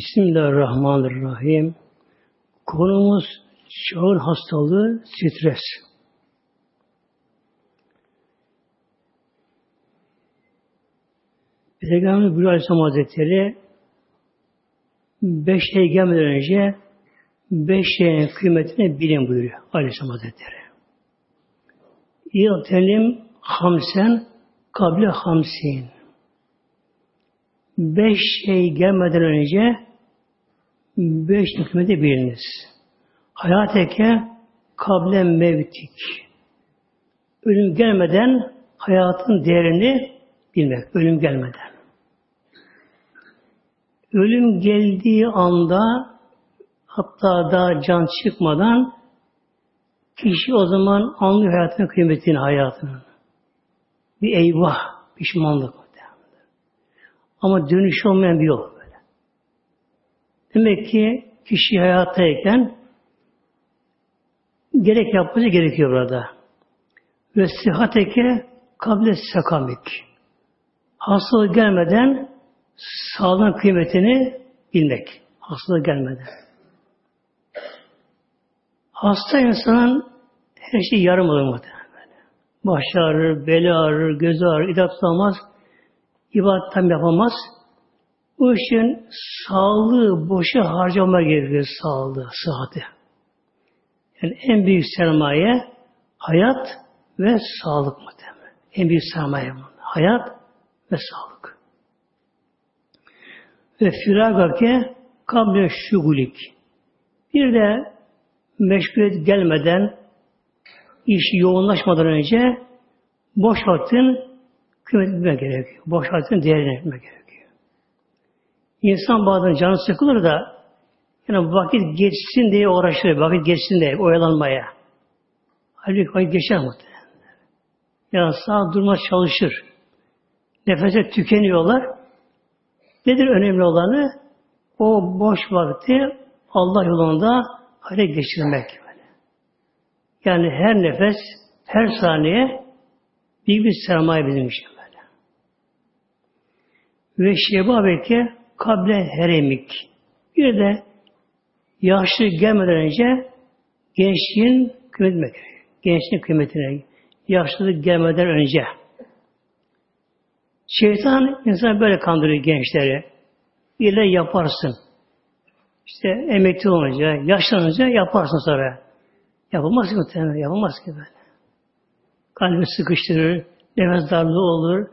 Bismillahirrahmanirrahim. Konumuz çağın hastalığı stres. Peygamber Bülü Aleyhisselam Hazretleri beş şey gelmeden önce beş şeyin kıymetini bilin buyuruyor Aleyhisselam Hazretleri. İltelim hamsen kable hamsin. Beş şey gelmeden önce beş hükmeti biliniz. Hayateke kable mevtik. Ölüm gelmeden hayatın değerini bilmek. Ölüm gelmeden. Ölüm geldiği anda hatta da can çıkmadan kişi o zaman anlıyor hayatının kıymetini, hayatının. Bir eyvah, pişmanlık. Ama dönüş olmayan bir yol. Demek ki kişi hayattayken gerek yapması gerekiyor burada. Ve sıhhateke kable sakamik. Hastalık gelmeden sağlığın kıymetini bilmek. Hastalık gelmeden. Hasta insanın her şey yarım olur muhtemelen. Baş ağrır, beli ağrır, gözü ağrır, idrar tutamaz, ibadet tam yapamaz. Bu için sağlığı boşa harcama gerekiyor sağlığı, sıhhati. Yani en büyük sermaye hayat ve sağlık muhtemelen. En büyük sermaye bu. Hayat ve sağlık. Ve firagake kable şugulik. Bir de meşguliyet gelmeden, iş yoğunlaşmadan önce boş vaktin kıymetini gerekiyor. Boş vaktin değerini gerekiyor. İnsan bazen canı sıkılır da yani vakit geçsin diye uğraşır. Vakit geçsin diye oyalanmaya. Halbuki vakit geçer muhtemelen. Yani sağ durmaz çalışır. Nefese tükeniyorlar. Nedir önemli olanı? O boş vakti Allah yolunda hale geçirmek. Yani her nefes, her saniye bir bir sermaye bizim için böyle. Ve şebabeke kable heremik. Bir de yaşlı gelmeden önce gençliğin kıymetine gerekiyor. Gençliğin kıymetine yaşlılık gelmeden önce. Şeytan insan böyle kandırıyor gençleri. De yaparsın. İşte emekli olunca, yaşlanınca yaparsın sonra. Yapılmaz ki muhtemelen, yapılmaz ki böyle. Kalbi sıkıştırır, nefes darlığı olur,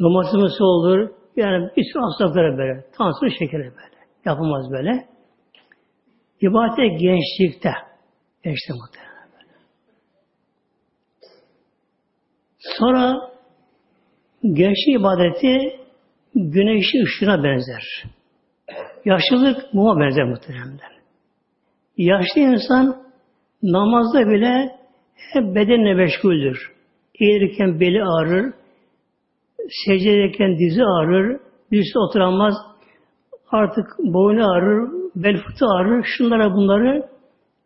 romatizması olur, yani bir sürü hastalıklara böyle, tansiyon şekeri böyle. Yapılmaz böyle. İbadete gençlikte, gençlikte muhtemelen. Sonra gençlik ibadeti güneşin ışığına benzer. Yaşlılık muma benzer muhtemelen. Yaşlı insan namazda bile hep bedenle meşguldür. Eğilirken beli ağrır, secdedeyken dizi ağrır, dizisi oturamaz, artık boynu ağrır, bel fıtı ağrır, şunlara bunları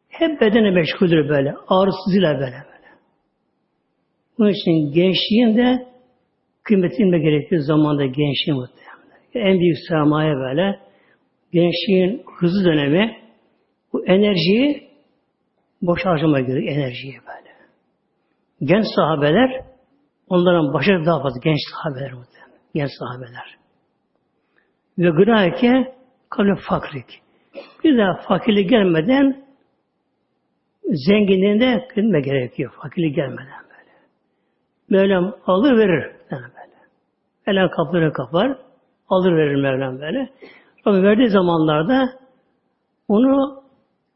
hep bedene meşguldür böyle, ağrısızıyla böyle böyle. Bunun için gençliğin de kıymetini gerekiyor zamanda gençliğin muhtemelen. En büyük sermaye böyle, gençliğin hızlı dönemi, bu enerjiyi boş harcamaya gerekiyor, enerjiyi böyle. Genç sahabeler Onların başarı daha fazla genç sahabeler. Genç sahabeler. Ve gınayke kalın fakrik. Bir daha fakirlik gelmeden zenginliğinde kılma gerekiyor. Fakirlik gelmeden böyle. Mevlam alır verir. Yani böyle. Mevlam kapları kapar. Alır verir Mevlam böyle. Ama verdiği zamanlarda onu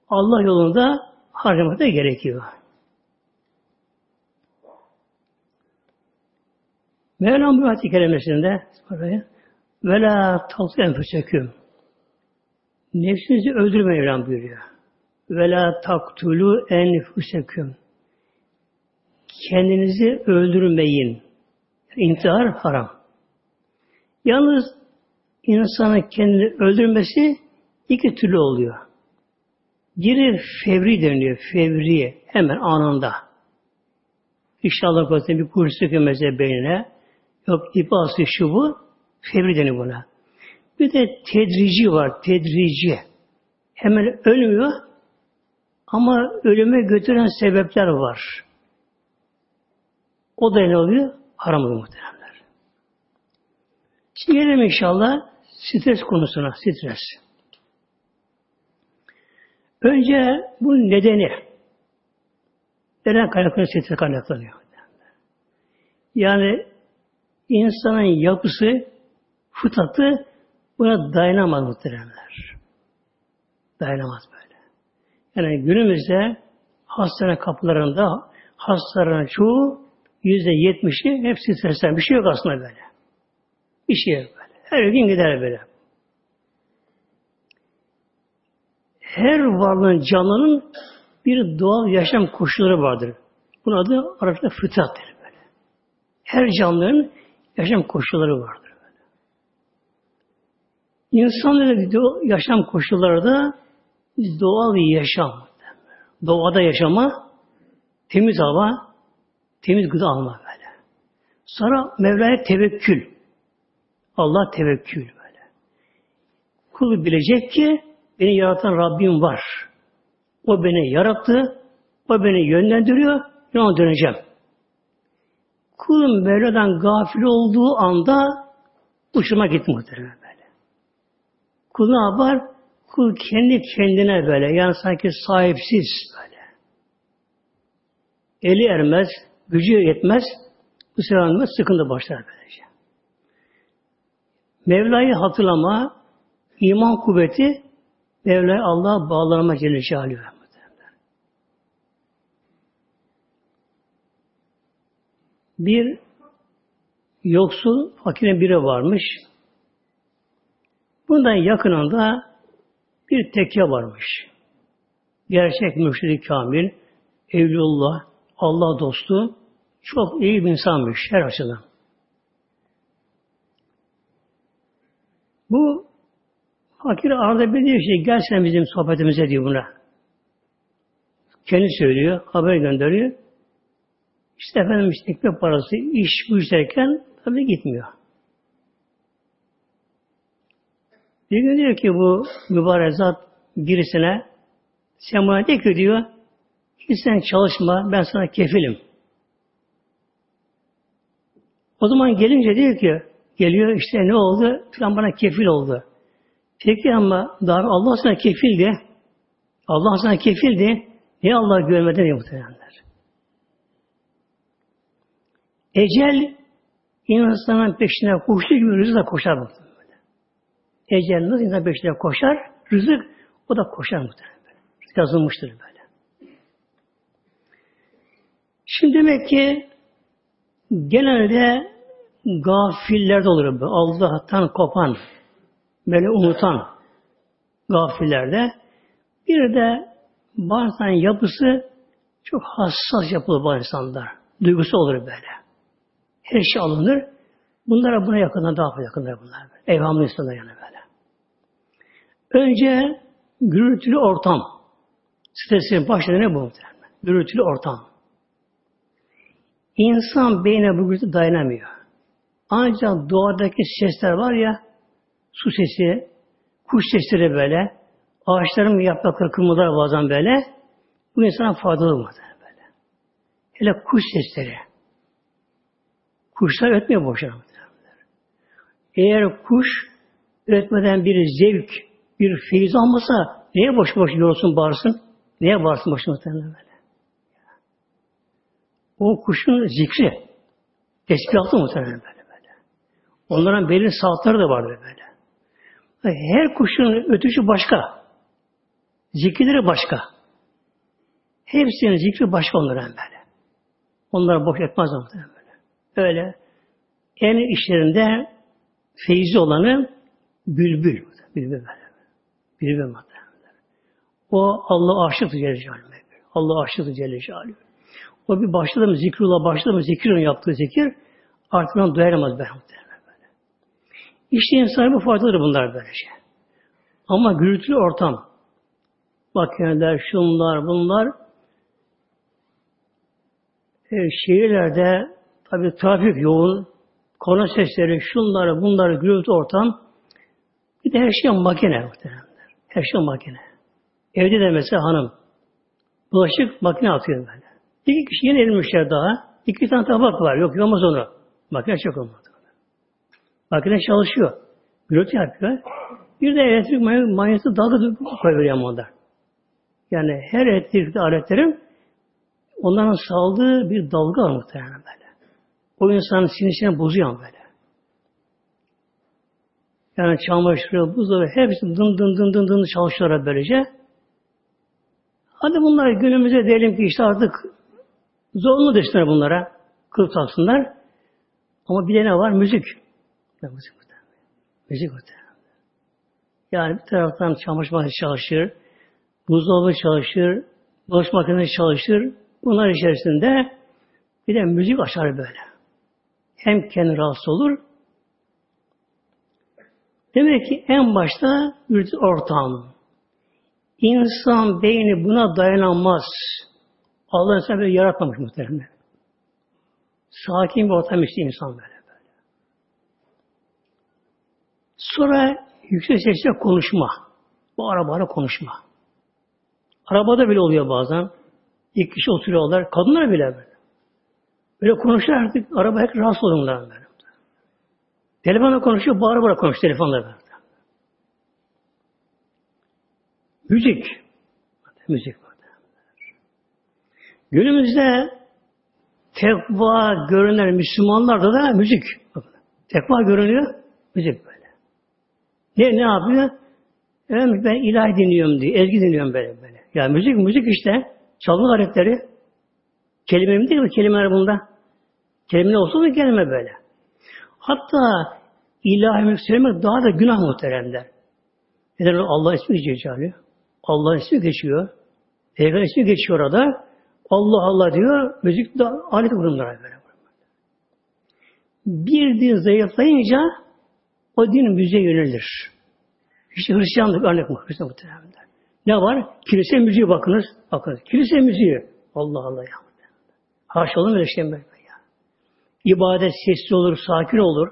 Allah yolunda harcamak da gerekiyor. Mevlam bu ayet-i kerimesinde ve la tatlı enfüseküm nefsinizi öldürmeyin Mevlam buyuruyor. Ve la taktulu enfüseküm kendinizi öldürmeyin. İntihar haram. Yalnız insanın kendini öldürmesi iki türlü oluyor. Biri fevri deniliyor. Fevri. Hemen anında. İnşallah koysun bir kurşun mesela beynine. Yok ip asıyor şu bu. Fevri denir buna. Bir de tedrici var, tedrici. Hemen ölmüyor ama ölüme götüren sebepler var. O da ne oluyor? Haram oluyor muhteremler. Şimdi gelelim inşallah stres konusuna, stres. Önce bu nedeni. Neden kaynaklanıyor? Stres kaynaklanıyor. Yani insanın yapısı, fıtratı buna dayanamaz muhteremler. Dayanamaz böyle. Yani günümüzde hastane kapılarında hastaların çoğu yüzde yetmişi hepsi stresten. Bir şey yok aslında böyle. Bir şey yok böyle. Her gün gider böyle. Her varlığın, canlının bir doğal yaşam koşulları vardır. Bunun adı Arapçada fıtrattır böyle. Her canlının yaşam koşulları vardır. İnsanların yaşam koşulları da doğal bir yaşam. Doğada yaşama, temiz hava, temiz gıda alma böyle. Sonra Mevla'ya tevekkül. Allah tevekkül böyle. Kul bilecek ki beni yaratan Rabbim var. O beni yarattı, o beni yönlendiriyor, ona döneceğim. Kulun Mevla'dan gafil olduğu anda uçurma gitti muhtemelen böyle. Kul ne yapar? Kul kendi kendine böyle, yani sanki sahipsiz böyle. Eli ermez, gücü yetmez, bu sefer sıkıntı başlar böylece. Mevla'yı hatırlama, iman kuvveti, Mevla'ya Allah'a bağlanma Celle Celaluhu. Bir yoksul, fakirin biri varmış. Bundan yakınında bir tekke varmış. Gerçek mürşidi kamil, evlullah, Allah dostu, çok iyi bir insanmış her açıdan. Bu fakir arada bir diyor şey gel sen bizim sohbetimize diyor buna. Kendi söylüyor, haber gönderiyor. İşte efendim işte ekmek parası, iş bu derken tabi gitmiyor. Bir gün diyor ki bu mübarek zat birisine sen bana de ki diyor hiç sen çalışma ben sana kefilim. O zaman gelince diyor ki geliyor işte ne oldu? Falan bana kefil oldu. Peki ama daha Allah sana kefildi. Allah sana kefildi. Niye Allah görmeden ya muhtemelenler? Ecel insanın peşine koştuğu gibi rızık da koşar muhtemelen. Ecel nasıl insan peşine koşar, rızık o da koşar muhtemelen. Yazılmıştır böyle. Şimdi demek ki genelde gafillerde olur bu. Allah'tan kopan, böyle unutan gafillerde. Bir de bazen yapısı çok hassas yapılı bu insanlar. Duygusu olur böyle her şey alınır. Bunlara buna yakından daha fazla yakınlar bunlar. Evhamlı insanlar yani böyle. Önce gürültülü ortam. Stresin başladı ne bu? Gürültülü ortam. İnsan beyne bu gürültü dayanamıyor. Ancak doğadaki sesler var ya, su sesi, kuş sesleri böyle, ağaçların yaprakları kırmızılar bazen böyle, bu insana faydalı mı böyle. Hele kuş sesleri. Kuşlar ötmüyor boşuna. Eğer kuş ötmeden bir zevk, bir feyiz almasa neye boş boş yorulsun bağırsın? Neye bağırsın boşuna muhtemelen böyle? O kuşun zikri, tesbihatı muhtemelen böyle böyle. Onların belirli saatleri de vardır böyle. Her kuşun ötüşü başka. Zikirleri başka. Hepsinin zikri başka onların böyle. Onlar boş etmez muhtemelen. Öyle en işlerinde feyzi olanı bülbül. Bülbül böyle. Bülbül muhtemelen. O Allah aşıktır Celle Celaluhu. Allah aşıktır Celle Celaluhu. O bir başladı mı zikrullah başladı mı zikir yaptığı zikir artık ondan dayanamaz ben böyle. İşte insan bu faydaları bunlar böylece. Ama gürültülü ortam makineler, şunlar, bunlar e, şehirlerde Tabi trafik yoğun, korna sesleri, şunları, bunları, gürültü ortam. Bir de her şey makine muhtemelenler. Her şey makine. Evde de mesela hanım bulaşık makine atıyor böyle. İki kişi yeni elmişler daha. İki tane tabak var. Yok yıkamaz onu. Makine çok olmadı. Makine çalışıyor. Gürültü yapıyor. Bir de elektrik manyası dalga koyuyor onlar. Yani her elektrikli aletlerin onların saldığı bir dalga muhtemelen böyle. O insanın sinirsini bozuyor böyle. Yani çamaşırı, buzdolabı hepsi dın dın dın dın dın çalışıyorlar böylece. Hadi bunlar günümüze diyelim ki işte artık zorunlu desinler bunlara. Kılıf taksınlar. Ama bir de ne var? Müzik. Müzik Müzik Yani bir taraftan çamaşır makinesi çalışır, buzdolabı çalışır, bulaşık makinesi çalışır. Bunlar içerisinde bir de müzik açar böyle. Hem kendi rahatsız olur. Demek ki en başta bir ortam. İnsan beyni buna dayanamaz. Allah insan böyle yaratmamış muhtemelen. Sakin bir ortam istiyor insan böyle. böyle. Sonra yüksek sesle konuşma. Bu arabayla konuşma. Arabada bile oluyor bazen. İki kişi oturuyorlar. Kadınlar bile böyle. Böyle konuşuyor artık. Araba hep rahatsız oluyorlar böyle. Telefonla konuşuyor. Bağıra bağıra konuşuyor telefonla böyle. Müzik. Müzik. Günümüzde tekva görünen Müslümanlarda da müzik. Tekva görünüyor, müzik böyle. Ne ne yapıyor? Evet, ben ilahi dinliyorum diye, ezgi dinliyorum böyle böyle. Ya müzik, müzik işte. Çalma aletleri. Kelime mi değil mi? Kelimeler bunda. Kelime olsa da kelime böyle. Hatta ilahi müzik söylemek daha da günah muhteremler. Neden Allah ismi geçiyor. Allah ismi geçiyor. Peygamber ismi geçiyor orada. Allah Allah diyor. Müzik de alet kurumlara böyle. Bir din zayıflayınca o din müziğe yönelir. İşte Hristiyanlık örnek mi? Hristiyan muhtemelen. Ne var? Kilise müziği bakınız. Bakınız. Kilise müziği. Allah Allah ya. Haşa olur mu şey böyle? İbadet sessiz olur, sakin olur.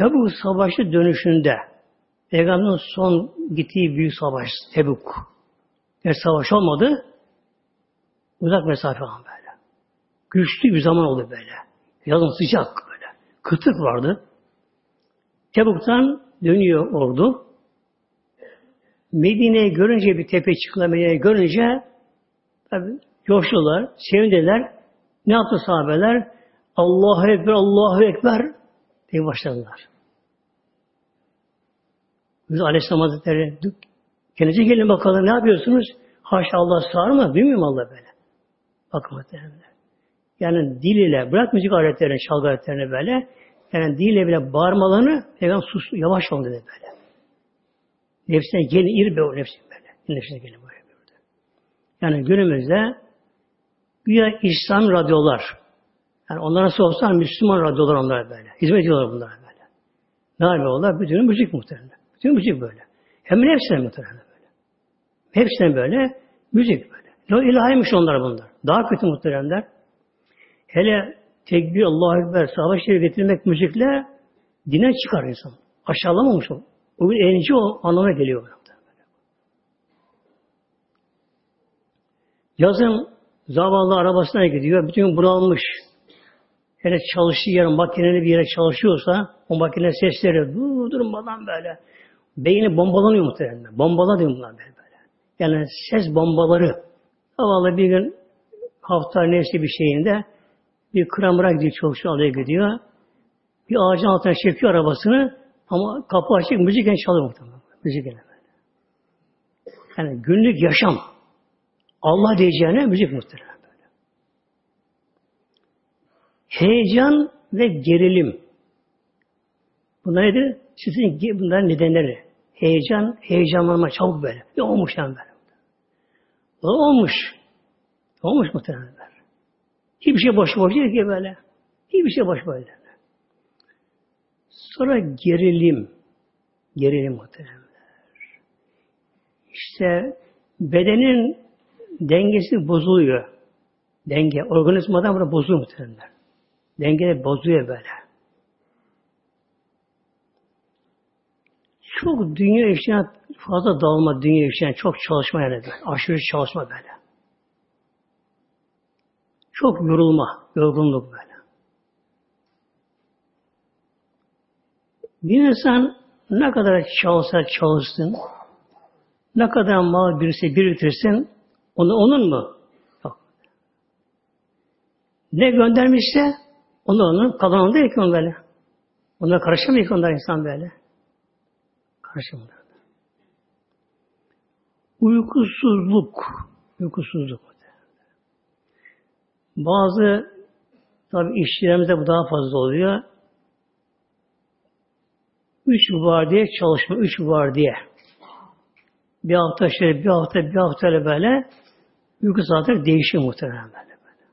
Bu savaşı dönüşünde Peygamberin son gittiği büyük savaş Tebuk. Yani savaş olmadı. Uzak mesafe olan böyle. Güçlü bir zaman oldu böyle. Yazın sıcak böyle. Kıtlık vardı. Tebuk'tan dönüyor ordu. Medine'yi görünce bir tepe çıkılan görünce tabi coştular, sevindiler. Ne yaptı sahabeler? Allahu Ekber, Allahu Ekber diye başladılar. Biz Aleyhisselam Hazretleri kendinize gelin bakalım ne yapıyorsunuz? Haşa Allah sağır mı? Bilmiyor mu Allah böyle? Bakın muhtemelen. Yani dil ile, bırak müzik aletlerini, çalgı aletlerini böyle, yani dil ile bile bağırmalarını Peygamber sus, yavaş ol dedi böyle. Nefsine gelin, ir be o nefsine böyle. Nefsine gelin böyle. Yani günümüzde güya İslam radyolar, yani onlar nasıl olsa Müslüman radyolar onlar böyle. Hizmet ediyorlar bunlar böyle. Ne yapıyorlar? Bütün müzik muhtemelen. Bütün müzik böyle. Hem de hepsine muhtemelen böyle. Hepsine böyle, müzik böyle. Ne ilahiymiş onlar bunlar. Daha kötü muhteremler. Hele tekbir, Allahu Ekber, sahabe şerif getirmek müzikle dine çıkar insan. Aşağılamamış o. O bir eğlence o anlamına geliyor. Yazın zavallı arabasına gidiyor. Bütün bunalmış. Hele çalıştığı yer, makineli bir yere çalışıyorsa o makine sesleri dur durmadan böyle beyni bombalanıyor muhtemelen. Bombalanıyor bunlar böyle böyle. Yani ses bombaları. Zavallı bir gün hafta neyse bir şeyinde bir kramıra gidiyor, çalışıyor, alaya gidiyor. Bir ağacın altına çekiyor arabasını ama kapı açık, müzik yani çalıyor muhtemelen. Müzik. Yani günlük yaşam. Allah diyeceğine müzik muhtemelen böyle. Heyecan ve gerilim. Bunlar nedir? Sizin bunların nedenleri. Heyecan, heyecanlanma çabuk böyle. Ne olmuş yani böyle. O olmuş. Olmuş muhtemelen. Hiçbir şey boş boş değil ki böyle. Hiçbir şey boş böyle. Sonra gerilim. Gerilim muhtemelen. İşte bedenin dengesi bozuluyor. Denge. Organizmadan burada bozuluyor muhtemelen. Denge bozuluyor böyle. çok dünya işine fazla dalma, dünya işine çok çalışma yani. Aşırı çalışma böyle. Çok yorulma, yorgunluk böyle. Bir insan ne kadar çalışsa çalışsın, ne kadar mal birisi biriktirsin, onu onun mu? Yok. Ne göndermişse, onu onun kalanı değil ki böyle. Ona karışamıyor ki onlar insan böyle. Karışamıyor. Uykusuzluk. Uykusuzluk. Bazı tabi işlerimizde bu daha fazla oluyor. Üç var diye çalışma, üç var diye. Bir hafta şöyle, bir hafta, bir hafta öyle böyle uyku saatleri değişiyor muhtemelen böyle. böyle.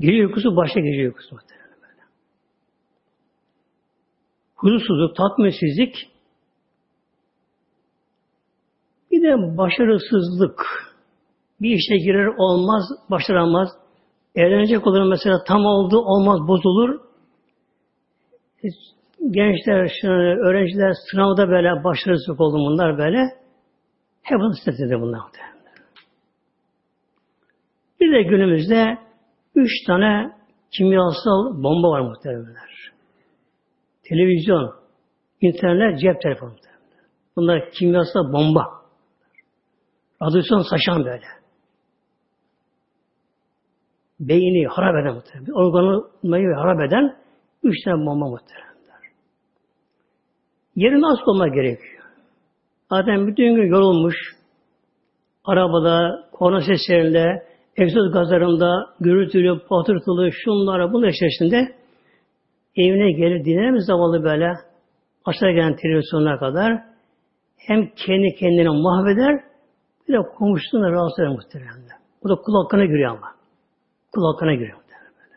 Gece uykusu başka gece uykusu muhtemelen böyle. Huzursuzluk, tatminsizlik bir de başarısızlık. Bir işe girer olmaz, başaramaz. Evlenecek olur mesela tam oldu, olmaz, bozulur. Gençler, öğrenciler sınavda böyle başarısız oldu bunlar böyle. Hep bunu istedi bunlar. Bir de günümüzde üç tane kimyasal bomba var muhtemelenler. Televizyon, internet, cep telefonu. Bunlar kimyasal bomba. Radyasyon saçan böyle. Beyni harap eden muhtemelen. Organı harap eden üç tane bomba muhtemelen. Yerine az olmak gerekiyor. Zaten bütün gün yorulmuş, arabada, korna seslerinde, egzoz gazlarında, gürültülü, patırtılı, şunlara, bunun içerisinde evine gelir dinler mi zavallı böyle aşağı gelen televizyonuna kadar hem kendi kendine mahveder bir de komşusuna rahatsız eder muhtemelen. Bu da kul hakkına giriyor ama. Kul hakkına giriyor muhtemelen böyle.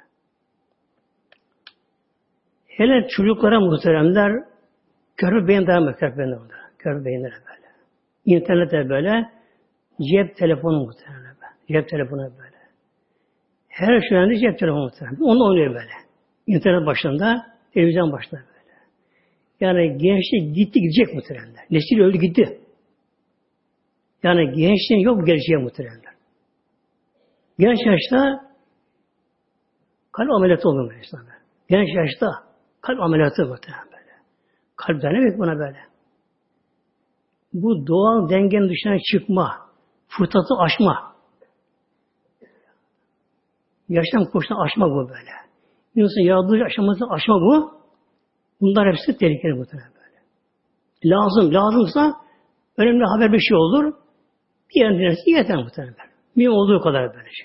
Hele çocuklara muhteremler Körpe beyin dayanmıyor körpe beyin orada. Körpe beyinlere böyle. İnternette böyle. Cep telefonu muhtemelen böyle. Cep telefonu böyle. Her şey önünde cep telefonu muhtemelen. Onu oynuyor böyle. İnternet başında, televizyon başında böyle. Yani gençlik gitti gidecek muhtemelen. Nesil öldü gitti. Yani gençliğin yok geleceği muhtemelen. Genç yaşta kalp ameliyatı olur mesela. Genç yaşta kalp ameliyatı muhtemelen. Kalp denemek buna böyle. Bu doğal dengenin dışına çıkma, fırsatı aşma. Yaşam koşusunu aşma bu böyle. İnsan yaratılış aşaması aşma bu. Bunlar hepsi tehlikeli muhtemelen böyle. Lazım, lazımsa önemli haber bir şey olur. Bir dinlerse yeter muhtemelen. Mühim olduğu kadar böylece.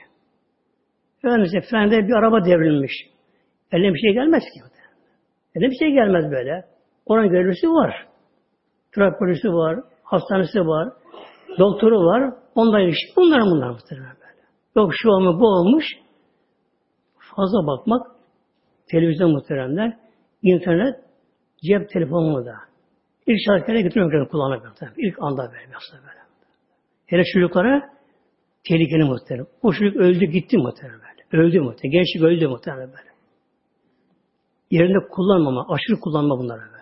Yani frende bir araba devrilmiş. Eline bir şey gelmez ki. Eline bir şey gelmez böyle. Oranın görevlisi var. Trafik polisi var, hastanesi var, doktoru var. Ondan ilişki bunlar bunlar muhtemelen böyle. Yok şu olmuş, bu olmuş. Fazla bakmak, televizyon muhteremler, internet, cep telefonu da. İlk şarkılara getiriyorum kullanmak İlk anda böyle aslında böyle. Hele çocuklara tehlikeli muhterem. O çocuk öldü gitti muhterem böyle. Öldü muhterem. Gençlik öldü muhterem böyle. Yerinde kullanmama, aşırı kullanma bunlara böyle.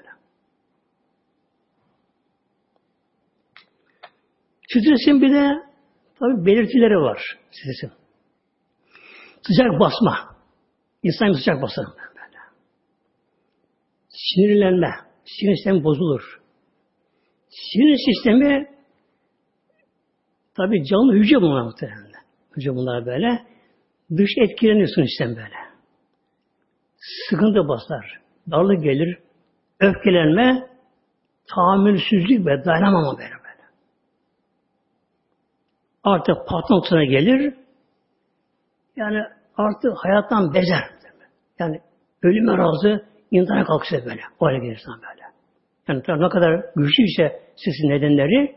Stresin bir de tabi belirtileri var stresin. Sıcak basma. İnsan sıcak basar. Sinirlenme. Sinir sistemi bozulur. Sinir sistemi tabi canlı hücre bunlar muhtemelen. Hücre bunlar böyle. Dış etkileniyor sinir sistem böyle. Sıkıntı basar. Darlık gelir. Öfkelenme, tahammülsüzlük ve dayanamama böyle artık patron gelir. Yani artık hayattan bezer. Yani ölüme razı intihara kalksa böyle. O hale gelirsen böyle. Yani ne kadar güçlüyse sesin nedenleri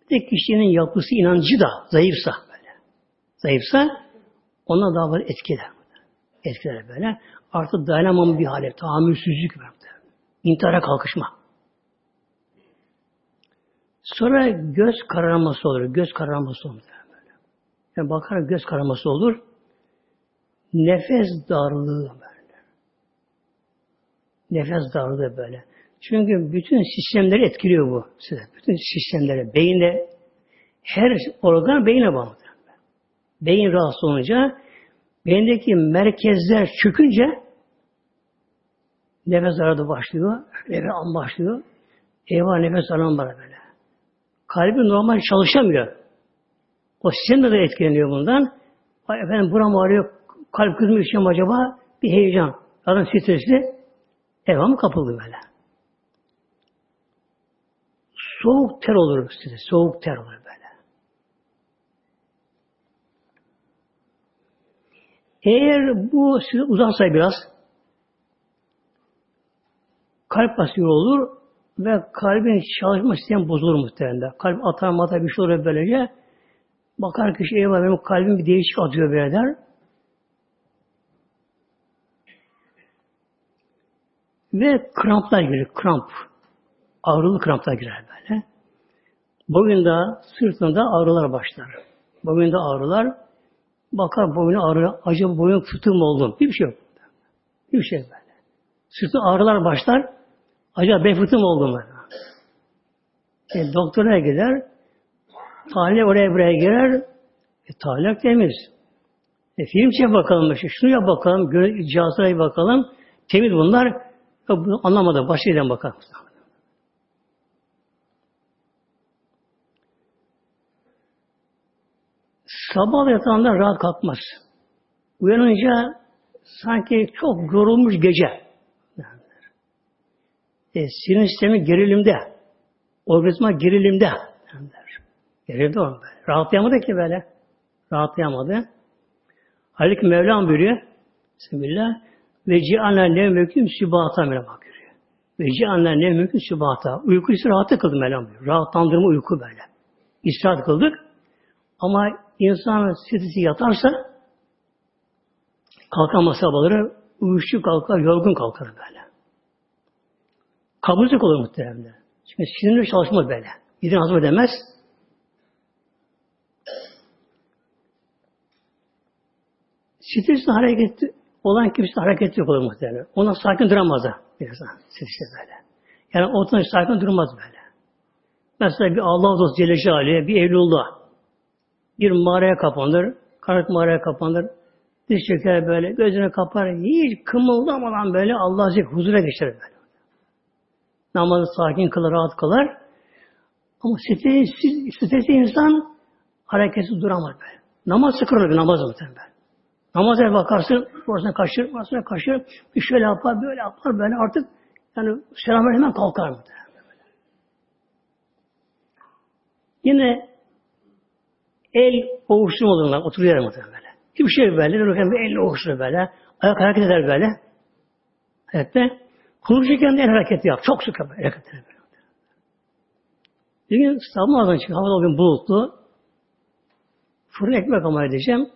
bir de kişinin yapısı, inancı da zayıfsa böyle. Zayıfsa ona daha fazla etkiler. Etkiler böyle. Artık dayanamam bir hale, tahammülsüzlük var. İntihara kalkışma. Sonra göz kararması olur. Göz kararması olur. Yani bakar göz kararması olur. Nefes darlığı böyle. Nefes darlığı böyle. Çünkü bütün sistemleri etkiliyor bu size. Bütün sistemleri. Beyinde her organ beyine bağlı. Beyin rahatsız olunca beyindeki merkezler çökünce nefes aradı başlıyor. Nefes al başlıyor. Eyvah nefes alan bana böyle. Kalbi normal çalışamıyor. O sistem de etkileniyor bundan. Ay efendim buram ağrıyor, kalp kızmış için acaba bir heyecan. Adam stresli, devam kapıldı böyle. Soğuk ter olur size, soğuk ter olur böyle. Eğer bu size uzarsa biraz, kalp basıyor olur ve kalbin çalışma sistemi bozulur muhtemelen. Kalp atar matar bir şey olur böylece. Bakar kişi eyvah benim kalbim bir değişik atıyor böyle der. Ve kramplar girer, kramp. Ağrılı kramplar girer böyle. Boyunda, sırtında ağrılar başlar. Boyunda ağrılar. Bakar boyuna ağrı, acaba boyun fıtığı mı oldum? Bir şey yok. Bir şey böyle. Sırtı ağrılar başlar. Acaba mı oldum böyle? E, doktora gider. Tahlil oraya buraya girer. E, tahlil temiz. E, film çek bakalım. Şunu yap bakalım. Cihazlara bakalım. Temiz bunlar. E, anlamadı. Yerden bakalım. Sabah yatağında rahat kalkmaz. Uyanınca sanki çok yorulmuş gece. E, sinir sistemi gerilimde. Organizma gerilimde. Gerilimde o. Rahatlayamadı ki böyle. Rahatlayamadı. Halbuki Mevlam buyuruyor. Bismillah. Ve ci'alna ne mümkün sübata Mevlam bakıyor. Ve ci'alna ne mümkün sübata. Uyku ise rahatı kıldı Mevlam buyuruyor. Rahatlandırma uyku böyle. İstirahat kıldık. Ama insan stresi yatarsa kalkamaz sabahları uyuşuk kalkar, yorgun kalkar böyle. Kabızlık olur muhtemelen. Çünkü sinirli çalışmaz böyle. Gidin hazır edemez. Stresli hareketi olan kimse hareket yok olur muhtemelen. Ona sakin duramaz da bir insan. Stresli böyle. Yani ortadan sakin durmaz böyle. Mesela bir Allah dostu Celle Celaluhu, bir evlullah bir mağaraya kapanır, karanlık mağaraya kapanır, diz çeker böyle, gözüne kapar, hiç kımıldamadan böyle Allah zikr huzura geçer böyle. Namazı sakin kılar, rahat kılar. Ama stresli insan hareketsiz duramaz böyle. Namaz sıkılır namaz muhtemelen. Namaza bakarsın, orasına kaçır, orasına kaçır, şöyle yapar, böyle yapar, böyle artık yani selam hemen kalkar mı? Yine el ovuşturma olurlar, oturuyor muhtemelen böyle. Bir şey böyle, elle ovuşturur böyle, ayak hareket eder böyle. Hayatta konuşurken de el hareketi yap, çok sık hareket eder böyle. Bir gün sabah ağzından çıktı, havada o gün bulutlu. Fırın ekmek ama edeceğim.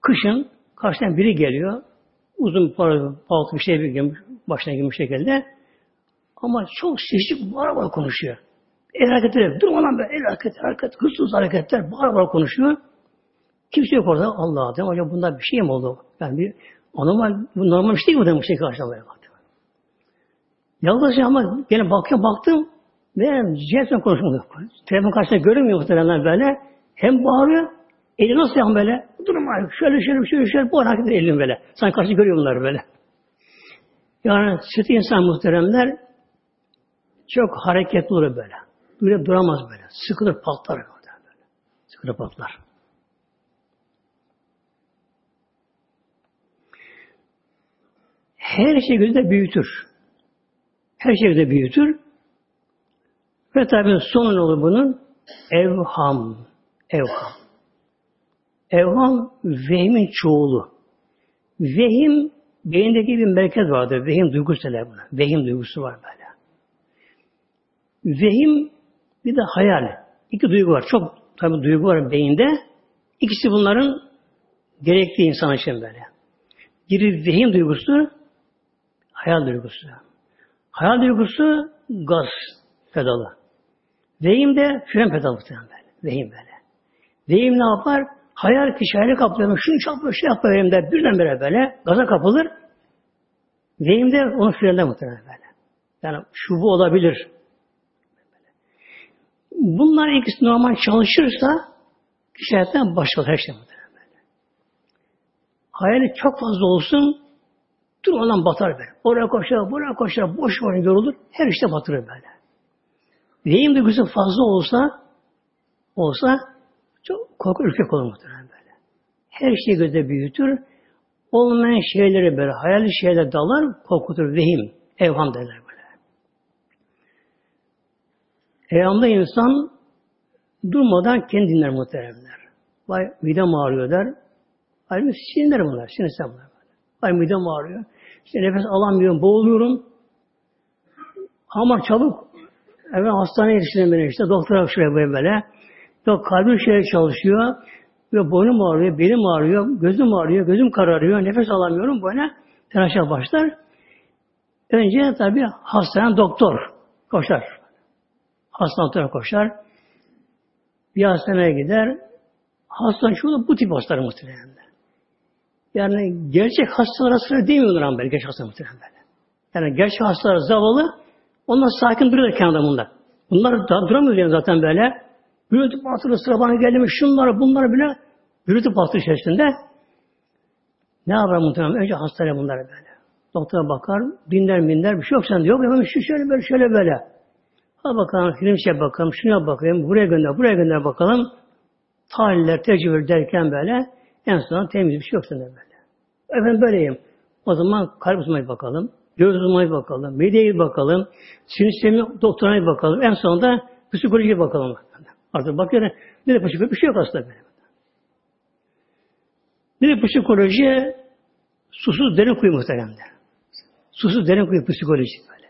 Kışın karşıdan biri geliyor. Uzun palto bir şey bir başına girmiş şekilde. Ama çok sesli bağıra bağıra konuşuyor. El hareketleri durmadan böyle el hareket, hareket, hırsız hareketler bağıra bağıra konuşuyor. Kimse yok orada. Allah dedim acaba bunda bir şey mi oldu? Yani bir anormal, bu normal bir şey mi demiş şey karşılamaya baktım. Yalnız ama gene bakıyorum baktım ve cihetle konuşmadı. Telefon karşısında görünmüyor muhtemelen böyle. Hem bağırıyor Eli nasıl yan böyle? Durma. Şöyle şöyle şöyle şöyle bu hareket elim böyle. Sanki karşı görüyor bunlar böyle. Yani süt insan muhteremler çok hareketli olur böyle. Böyle duramaz böyle. Sıkılır patlar böyle. Sıkılır patlar. Her şey gözünde büyütür. Her gözünde büyütür. Ve tabi sonu ne olur bunun? Evham. Evham. Evham vehimin çoğulu. Vehim beyindeki bir merkez vardır. Vehim duygusu derler buna. Vehim duygusu var böyle. Vehim bir de hayal. İki duygu var. Çok tabi duygu var beyinde. İkisi bunların gerekli insan için böyle. Biri vehim duygusu, hayal duygusu. Hayal duygusu gaz pedalı. Vehim de fren pedalı böyle. Vehim böyle. Vehim ne yapar? Hayal kişi hayali kaplıyor. Şunu yapıyor, şey yapıyor elimde. Birdenbire böyle gaza kapılır. Vehim de onun freninden muhtemelen böyle. Yani şu bu olabilir. Bunlar ikisi normal çalışırsa kişi hayattan başlar her şey muhtemelen böyle. Hayali çok fazla olsun durmadan batar böyle. Oraya koşar, buraya koşar, boş var yorulur, her işte batırır böyle. Vehim duygusu fazla olsa olsa çok korku ürkek olur muhtemelen böyle. Her şeyi gözde büyütür. Olmayan şeyleri böyle, hayali şeyler dalar, korkutur, vehim, evham derler böyle. Evhamda insan durmadan kendi dinler muhteremler. Vay midem ağrıyor der. Halbuki sinirler bunlar, sinirsel bunlar. Vay midem ağrıyor. İşte nefes alamıyorum, boğuluyorum. Ama çabuk Evet hastaneye yetiştirin beni işte. Doktora şuraya böyle böyle. Yok kalbim şöyle çalışıyor. Ve boynum ağrıyor, belim ağrıyor, gözüm ağrıyor, gözüm kararıyor, nefes alamıyorum böyle telaşa başlar. Önce tabi hastanın doktor koşar. Hastane doktora koşar. Bir hastaneye gider. Hastane şu bu tip hastalar muhtemelen. Yani gerçek hastalara sıra demiyorlar ama böyle gerçek hastalar muhtemelen böyle. Yani gerçek hastalar zavallı, onlar sakin duruyor kenarda bunlar. Bunlar da duramıyor yani zaten böyle. Gürültü patırı sıra bana geldi mi şunları bunları bile gürültü patırı içerisinde ne yapar muhtemelen? Önce hastaneye bunları böyle. Doktora bakar, binler binler bir şey yok sende yok. Efendim şu şöyle böyle şöyle böyle. Ha bakalım film şey bakalım, şuna bakayım, buraya gönder, buraya gönder bakalım. Tahliller, tecrübe derken böyle en son temiz bir şey yok sende böyle. Efendim böyleyim. O zaman kalp uzmanı bakalım, göz uzmanı bakalım, mideyi bakalım, sinir sistemi doktoruna bakalım. En sonunda psikolojiye bakalım. Artık bakıyor ne de psikoloji bir şey yok aslında benim. Bir de psikoloji susuz derin kuyu muhteremde. Susuz derin kuyu psikoloji böyle.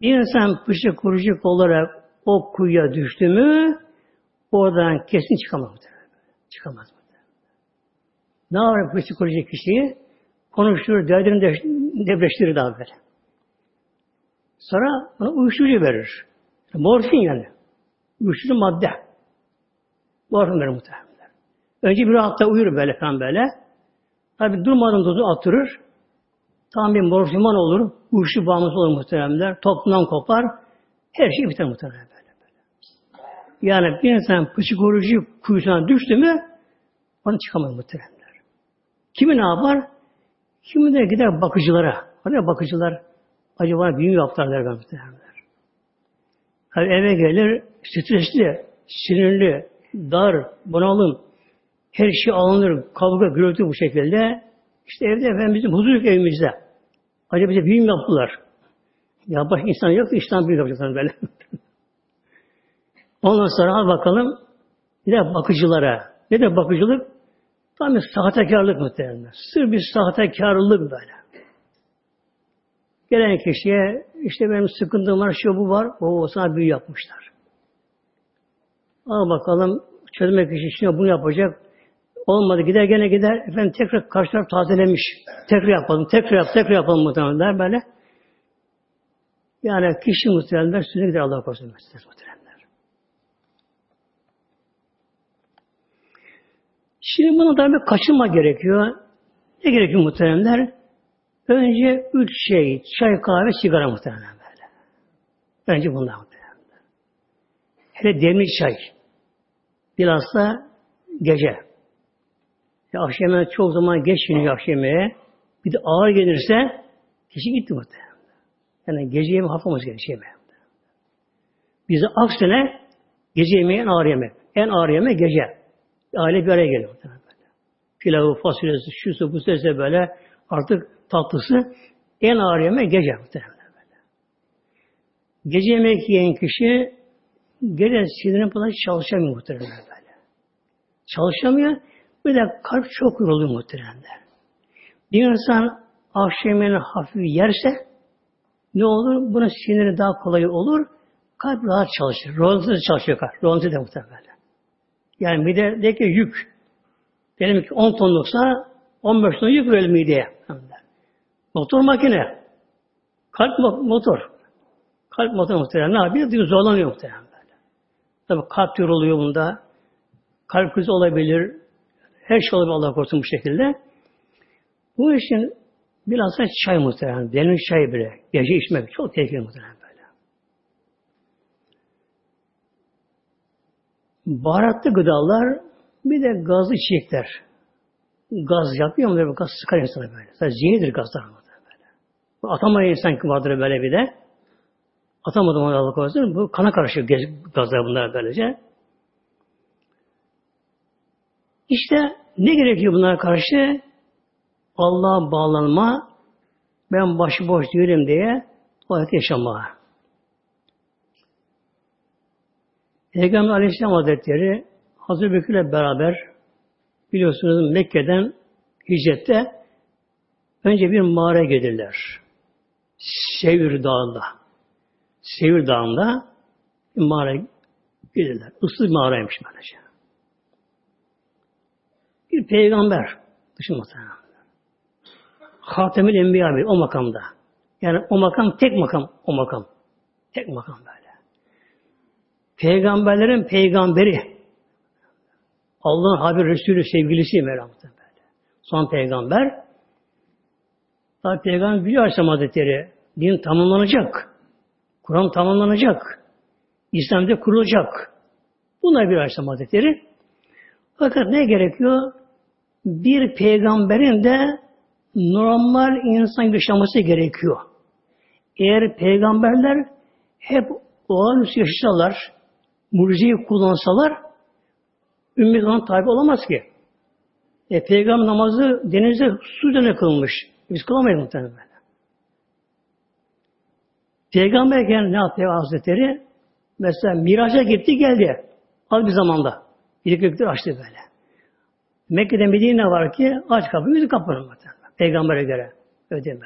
Bir insan psikolojik olarak o kuyuya düştü mü oradan kesin çıkamaz. Çıkamaz. Ne yapar psikolojik kişiyi? Konuşturur, derdini depreştirir daha böyle. Sonra ona uyuşturucu verir. Morfin yani. Uyuşturucu madde. Morfin verir muhtemelen. Önce bir hatta uyur böyle falan böyle. Tabi durmadan dozu attırır. Tam bir morfiman olur. Uyuşturucu bağımlısı olur muhteremler. Toplumdan kopar. Her şey biter muhteremler böyle, böyle. Yani bir insan psikoloji kuyusuna düştü mü onu çıkamaz muhteremler. Kimi ne yapar? Kimi de gider bakıcılara. Hani bakıcılar acaba büyü yaptılar der muhteremler. Yani eve gelir stresli, sinirli, dar, bunalım, her şey alınır, kavga, gürültü bu şekilde. İşte evde efendim bizim huzur yok evimizde. Acaba bize büyüm yaptılar. Ya başka insan yok işten büyük yapacaklar böyle. Ondan sonra al bakalım bir de bakıcılara. Ne de bakıcılık? Tam bir sahtekarlık muhtemelen. Sır bir sahtekarlık böyle. Gelen kişiye işte benim sıkıntım var, şu bu var. O sana büyü yapmışlar. Al bakalım çözmek için şimdi bunu yapacak. Olmadı gider gene gider. Efendim tekrar karşı taraf tazelemiş. Tekrar yapalım, tekrar yap, tekrar yapalım muhtemelen böyle. Yani kişi muhtemelenler sürekli gider Allah korusun muhtemelenler. Şimdi buna tabi kaçınma gerekiyor. Ne gerekiyor muhtemelenler? Önce üç şey, çay, kahve, sigara muhtemelen böyle. Önce bunlar muhtemelen. Hele demir çay. Bilhassa gece. Ya akşam yemeği çok zaman geç yeniyor akşam yemeğe. Bir de ağır gelirse kişi gitti muhtemelen. Yani gece yemeği hafif olması gerekiyor yemeği. Bize aksine gece yemeği en ağır yemek. En ağır yemek gece. Aile bir araya geliyor muhtemelen. Pilavı, fasulyesi, şusu, bu sese böyle artık tatlısı en ağır yemek gece muhtemelen. Böyle. Gece yemek yiyen kişi gelen sinirin falan çalışamıyor muhtemelen böyle. Çalışamıyor. Bir de kalp çok yoruluyor muhteremler. Bir insan akşam hafif yerse ne olur? Bunun siniri daha kolay olur. Kalp rahat çalışır. Rolantıda çalışıyor kalp. Rolantıda muhtemelen. Yani midedeki yük diyelim ki 10 tonluksa 15 ton yük verir mideye. Motor makine. Kalp motor. Kalp motor muhtemelen ne yapıyor? Diyor, zorlanıyor muhtemelen böyle. Tabii kalp yoruluyor bunda. Kalp krizi olabilir. Her şey olabilir Allah korusun bu şekilde. Bu için Bilhassa çay muhtemelen. Derin çay bile. Gece içmek çok tehlikeli muhtemelen böyle. Baharatlı gıdalar bir de gazlı içecekler. Gaz yapıyor mu? Böyle, gaz sıkar insana böyle. Sadece zehirdir gazlar böyle. Atamayan insan vardır böyle bir de. Atamadım onu Allah korusun. Bu kana karışıyor gazlar bunlar böylece. İşte ne gerekiyor bunlara karşı? Allah'a bağlanma, ben başıboş değilim diye o hayatı yaşama. Peygamber Aleyhisselam Hazretleri Hazreti Bekir'le beraber biliyorsunuz Mekke'den hicrette önce bir mağaraya gelirler. Sevir Dağı'nda. Sevir Dağı'nda bir mağaraya gelirler. Issız mağaraymış böylece. Bir peygamber düşün muhtemelen. Hatemül Enbiya o makamda. Yani o makam tek makam o makam. Tek makam böyle. Peygamberlerin peygamberi. Allah'ın haber Resulü sevgilisi böyle. Son peygamber. Tabi peygamber biliyor Aleyhisselam Hazretleri. Din tamamlanacak. Kur'an tamamlanacak. İslam'da kurulacak. Bunlar bir Aleyhisselam Hazretleri. Fakat ne gerekiyor? Bir peygamberin de normal insan yaşaması gerekiyor. Eğer peygamberler hep olağanüstü yaşasalar, mucizeyi kullansalar, ümmet ona tabi olamaz ki. E, peygamber namazı denizde su üzerine kılmış. Biz kılamayız muhtemelen böyle. Peygamberken ne yaptı Hazretleri? Mesela miraca gitti geldi. Az bir zamanda. Bir gökleri açtı böyle. Mekke'de Medine var ki aç kapı, yüzü kapanır Peygamber'e göre. Böyle.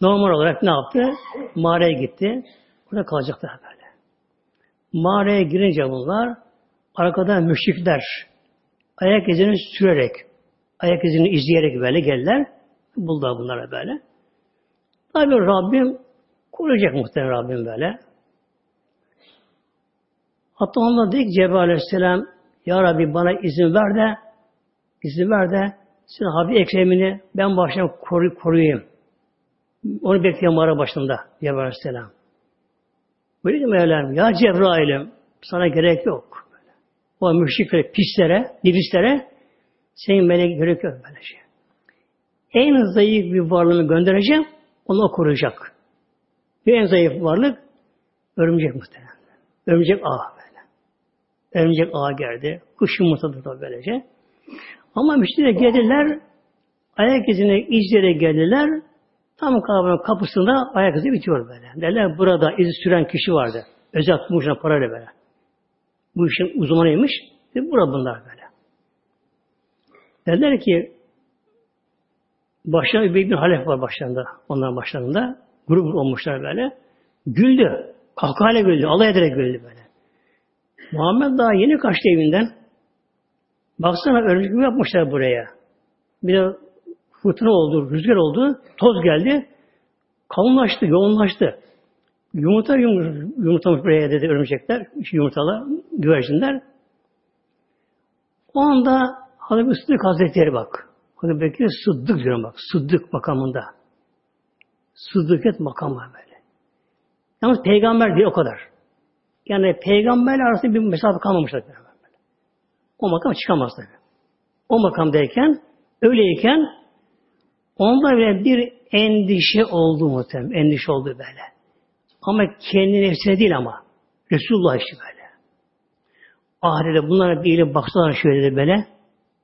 Normal olarak ne yaptı? Mağaraya gitti. Burada kalacaklar böyle. Mağaraya girince bunlar arkadan müşrikler ayak izini sürerek ayak izini izleyerek böyle geldiler. Buldular bunlara böyle. Tabi Rabbim koruyacak muhtemelen Rabbim böyle. Hatta onunla dedi ki Cebrail Aleyhisselam Ya Rabbi bana izin ver de izin ver de senin Habib Ekrem'ini ben baştan koru, koruyayım. Onu bekleyen mağara başında Cebrail Aleyhisselam. Böyle ki Mevlam ya Cebrail'im sana gerek yok. O müşriklere, pislere, nefislere senin melek gerek yok böyle şey. En zayıf bir varlığını göndereceğim, onu o koruyacak. Bir en zayıf varlık örümcek muhtemelen. Örümcek ağ böyle. Örümcek ağ geldi. Kuş yumurtadır da böylece. Ama müşteriler geldiler, ayak izine izlere geldiler, tam kavramın kapısında ayak izi bitiyor böyle. Derler burada izi süren kişi vardı. Özel tutmuşlar parayla böyle. Bu işin uzmanıymış. Ve burada bunlar böyle. Derler ki başlarında bir, bir halef var başlarında. Onların başlarında. Grup olmuşlar böyle. Güldü. Kahkahayla güldü. Alay ederek güldü böyle. Muhammed daha yeni kaçtı evinden. Baksana örümcek yapmışlar buraya. Bir de fırtına oldu, rüzgar oldu, toz geldi. Kalınlaştı, yoğunlaştı. Yumurta yumurtamış buraya dedi örümcekler, yumurtalar, güvercinler. O anda Hazreti Sıddık Hazretleri bak. Hazreti Bekir Sıddık diyorum bak. Sıddık makamında. Sıddıket makamı böyle. Yalnız peygamber değil o kadar. Yani peygamberle arasında bir mesafe kalmamışlar. O makam çıkamaz. O makamdayken, öyleyken onda bile bir endişe oldu muhtemelen. Endişe oldu böyle. Ama kendi nefsine değil ama. Resulullah işte böyle. Ahirete bunlara bir eğilip baksalar şöyle böyle.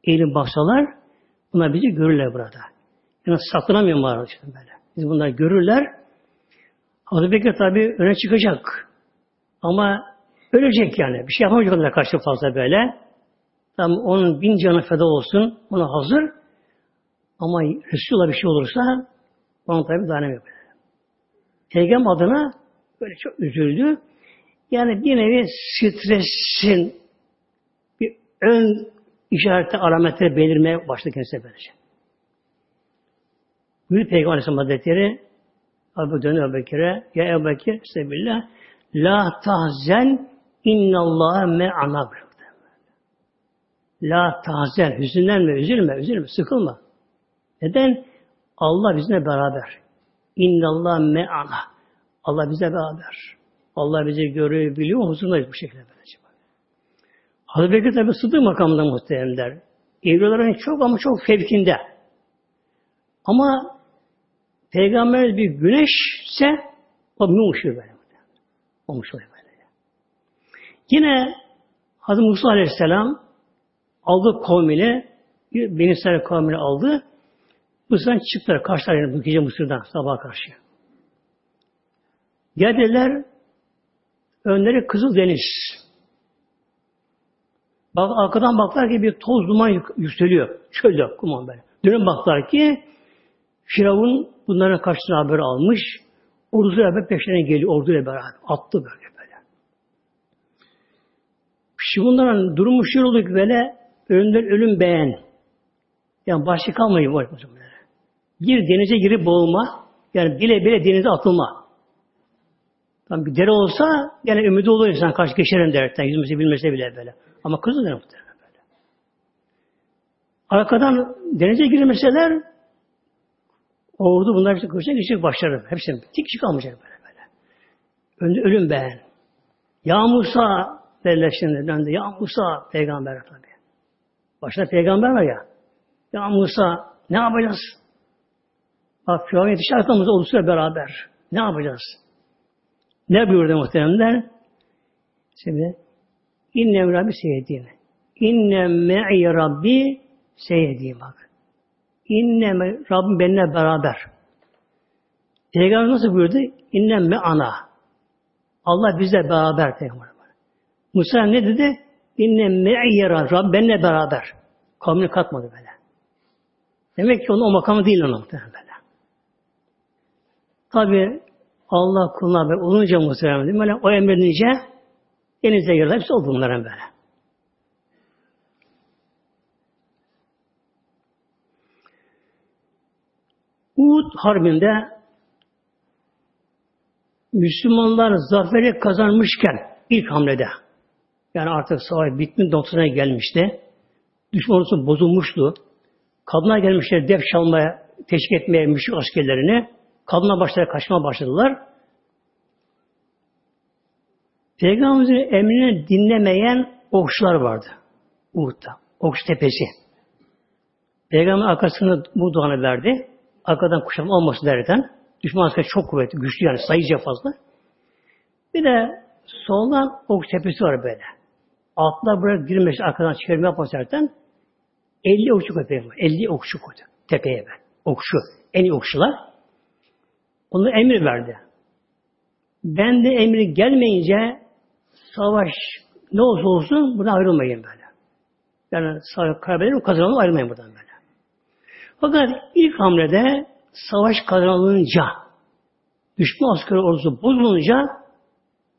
Eğilip baksalar bunlar bizi görürler burada. Yani saklanamıyor mağarada işte böyle. Biz bunları görürler. Hazreti Bekir tabi öne çıkacak. Ama ölecek yani. Bir şey yapamayacak onlara karşı fazla böyle. Tam onun bin canı feda olsun. Ona hazır. Ama Resulullah bir şey olursa ona tabi dayanamıyor. Peygamber adına böyle çok üzüldü. Yani bir nevi stresin bir ön işareti alametleri belirmeye başladı kendisine böylece. Büyük Peygamber Aleyhisselam Hazretleri Abu Dönü Ebu Bekir'e Ya Ebu Bekir Sebillah La tahzen innallâhe me'ana La tahzen, hüzünlenme, üzülme, üzülme, sıkılma. Neden? Allah bizimle beraber. İnnallah me'ana. Allah bize beraber. Allah bizi görüyor, biliyor, huzurundayız bu şekilde. Böylece. Hazreti Bekir tabi sıddık makamında muhteremler. Evliyaların çok ama çok fevkinde. Ama Peygamber bir güneşse o mumuşuyor böyle. Olmuş oluyor böyle. Yine Hazreti Musa Aleyhisselam aldı kavmiyle Beni İsrail kavmini aldı. Mısır'dan çıktılar. Kaçtılar yani bu gece Mısır'dan sabah karşı. Geldiler önleri Kızıl Deniz. Bak arkadan baklar ki bir toz duman yükseliyor. Çölde kuman böyle. Dönüp baklar ki Firavun bunların kaçtığını haber almış. Ordu beraber peşlerine geliyor. Orduyla beraber. Attı böyle böyle. Şimdi bunların durumu şu oldu ki böyle önler ölüm beğen. Yani başka kalmayın var. Bir denize girip boğulma. Yani bile bile denize atılma. Tam bir dere olsa yani ümidi olur insan karşı geçerim derken yüzmesi bilmese bile böyle. Ama kızı da muhtemelen böyle. Arkadan denize girmeseler ordu bunlar işte kılıçla geçecek başlarım. Hepsi tek kişi kalmayacak böyle böyle. Önce ölüm ben. Ya Musa derler şimdi döndü. Ya Musa peygamber tabi. Başında peygamber var ya. Ya Musa ne yapacağız? Bak Firavun yetişti arkamızda olursa beraber. Ne yapacağız? Ne buyurdu muhteremler? Şimdi inne Rabbi seyyedin. İnne me'i Rabbi seyyedin bak. İnne Rabbim benimle beraber. Peygamber nasıl buyurdu? İnne me ana. Allah bizle beraber Peygamber. Musa ne dedi? İnne me'i Rabbim benimle beraber. Kavmini katmadı böyle. Demek ki onun o makamı değil onun böyle. Tabi Allah kuluna böyle olunca muhtemelen? Böyle o emredince denize girdiler. Hepsi oldu bunların böyle. Uhud Harbi'nde Müslümanlar zaferi kazanmışken ilk hamlede yani artık savaş bitmiş noktasına gelmişti. Düşman bozulmuştu. Kadına gelmişler def çalmaya, teşvik etmeye müşrik askerlerini. Kadına başladı kaçma başladılar. Peygamberimizin emrini dinlemeyen okçular vardı. Uhud'da. Okçu tepesi. Peygamber arkasını bu doğanı verdi. Arkadan kuşatma olması derken düşman askeri çok kuvvetli, güçlü yani sayıca fazla. Bir de soldan okçu tepesi var böyle. Altına buraya girmiş arkadan çevirme yaparsan 50 okçu koydu peygamber. 50 okçu koydu tepeye ben. Okçu. En iyi okçular. Onu emir verdi. Ben de emri gelmeyince savaş ne olsa olsun buradan ayrılmayın böyle. Yani savaş kaybedelim kazanalım ayrılmayın buradan böyle. Fakat ilk hamlede savaş kazanılınca düşman askeri ordusu bozulunca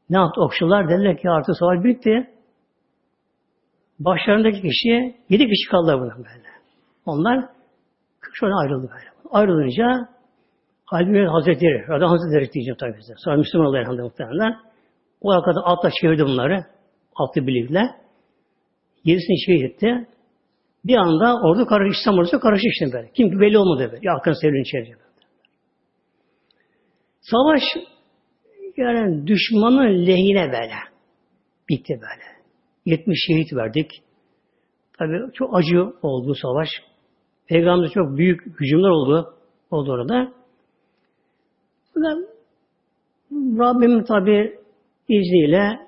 ne yaptı okçular? Dediler ki artık savaş bitti. Başlarındaki kişi, yedi kişi kaldılar buradan böyle. Onlar şöyle ayrıldı böyle. Ayrılınca Halbuki Hazretleri, Radhan Hazretleri diyeceğim tabi size. Sonra Müslüman oldu elhamdülillah muhtemelen. O arkada atla çevirdi bunları. Altı birlikle. Gerisini şehit etti. Bir anda orada karış, İslam ordusu karıştı işte böyle. Kim belli olmadı böyle. Yakın sevrin içeri. Savaş yani düşmanın lehine böyle. Bitti böyle. 70 şehit verdik. Tabi çok acı oldu savaş. Peygamber çok büyük hücumlar oldu. Oldu orada. Rabbim tabi izniyle